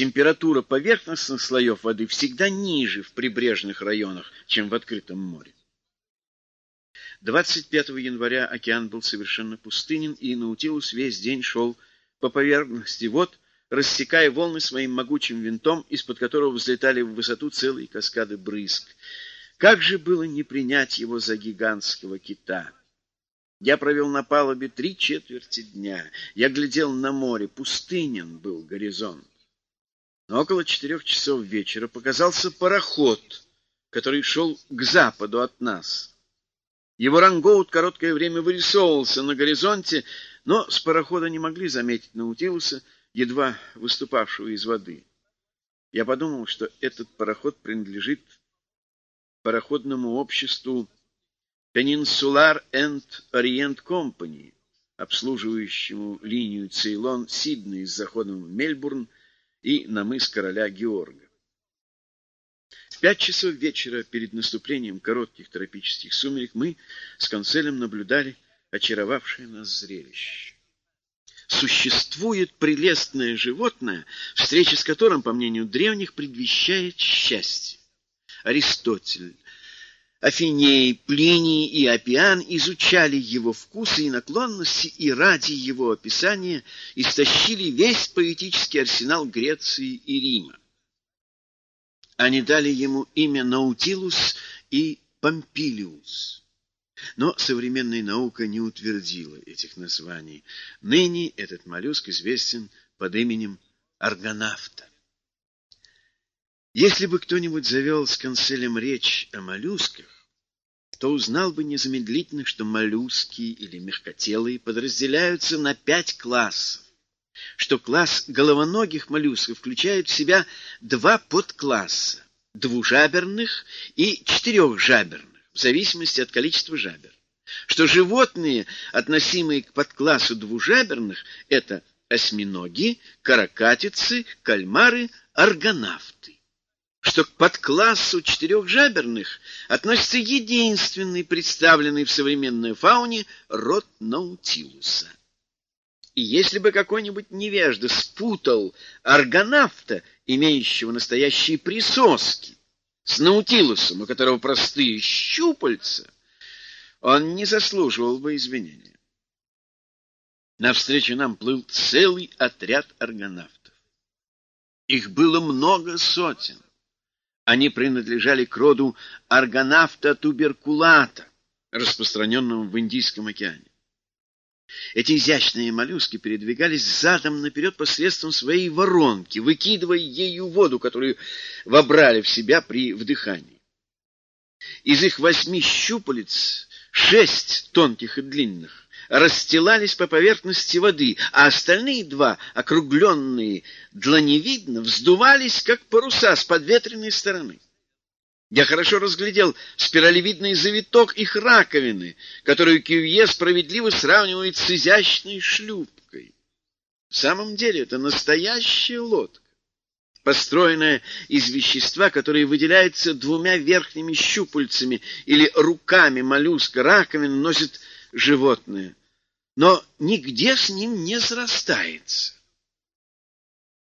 температура поверхностных слоев воды всегда ниже в прибрежных районах, чем в открытом море. 25 января океан был совершенно пустынен, и Наутилус весь день шел по поверхности вод, рассекая волны своим могучим винтом, из-под которого взлетали в высоту целые каскады брызг. Как же было не принять его за гигантского кита? Я провел на палубе три четверти дня. Я глядел на море, пустынен был горизонт. Но около четырех часов вечера показался пароход, который шел к западу от нас. Его рангоут короткое время вырисовывался на горизонте, но с парохода не могли заметить Наутилуса, едва выступавшего из воды. Я подумал, что этот пароход принадлежит пароходному обществу Peninsular and Orient Company, обслуживающему линию Цейлон-Сидней с заходом в Мельбурн и на мыс короля Георга. В пять часов вечера перед наступлением коротких тропических сумерек мы с канцелем наблюдали очаровавшее нас зрелище. Существует прелестное животное, встреча с которым, по мнению древних, предвещает счастье. Аристотель, Афиней, Плиний и Апиан изучали его вкусы и наклонности и ради его описания истощили весь поэтический арсенал Греции и Рима. Они дали ему имя Наутилус и Помпилиус. Но современная наука не утвердила этих названий. Ныне этот моллюск известен под именем аргонавта. Если бы кто-нибудь завел с канцелем речь о моллюсках, то узнал бы незамедлительно, что моллюски или мягкотелые подразделяются на пять классов, что класс головоногих моллюсков включает в себя два подкласса – двужаберных и четырехжаберных, в зависимости от количества жабер, что животные, относимые к подклассу двужаберных – это осьминоги, каракатицы, кальмары, аргонавты что к подклассу четырехжаберных относится единственный представленный в современной фауне род Наутилуса. И если бы какой-нибудь невежда спутал аргонавта, имеющего настоящие присоски, с Наутилусом, у которого простые щупальца, он не заслуживал бы извинения. Навстречу нам плыл целый отряд аргонавтов. Их было много сотен. Они принадлежали к роду аргонавта туберкулата, распространенному в Индийском океане. Эти изящные моллюски передвигались задом наперед посредством своей воронки, выкидывая ею воду, которую вобрали в себя при вдыхании. Из их восьми щупалец шесть тонких и длинных расстилались по поверхности воды, а остальные два, округленные дланевидно, вздувались, как паруса с подветренной стороны. Я хорошо разглядел спиралевидный завиток их раковины, которую Кювье справедливо сравнивает с изящной шлюпкой. В самом деле это настоящая лодка, построенная из вещества, которое выделяется двумя верхними щупальцами или руками моллюска. Раковину носит животное но нигде с ним не срастается.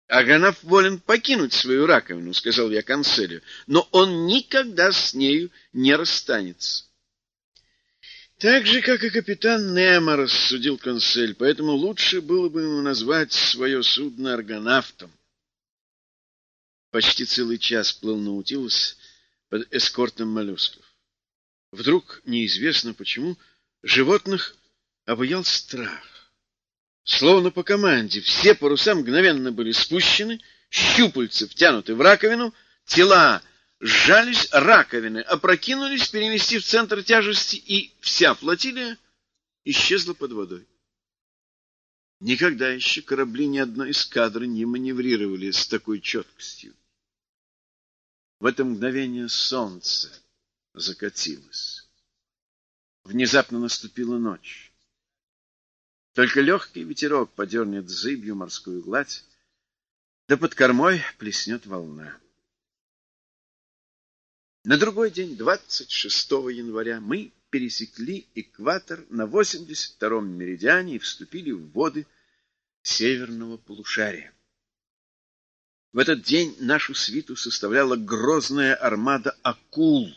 Аганов волен покинуть свою раковину, — сказал я канцелю, — но он никогда с нею не расстанется. Так же, как и капитан Немо, — рассудил консель, — поэтому лучше было бы ему назвать свое судно аргонавтом. Почти целый час плыл Наутилус под эскортом моллюсков. Вдруг, неизвестно почему, животных обуял страх. Словно по команде все паруса мгновенно были спущены, щупальцы втянуты в раковину, тела сжались, раковины опрокинулись, переместив центр тяжести, и вся флотилия исчезла под водой. Никогда еще корабли ни одной эскадры не маневрировали с такой четкостью. В это мгновение солнце закатилось. Внезапно наступила ночь. Только легкий ветерок подернет зыбью морскую гладь, да под кормой плеснет волна. На другой день, 26 января, мы пересекли экватор на 82-м меридиане и вступили в воды северного полушария. В этот день нашу свиту составляла грозная армада акул,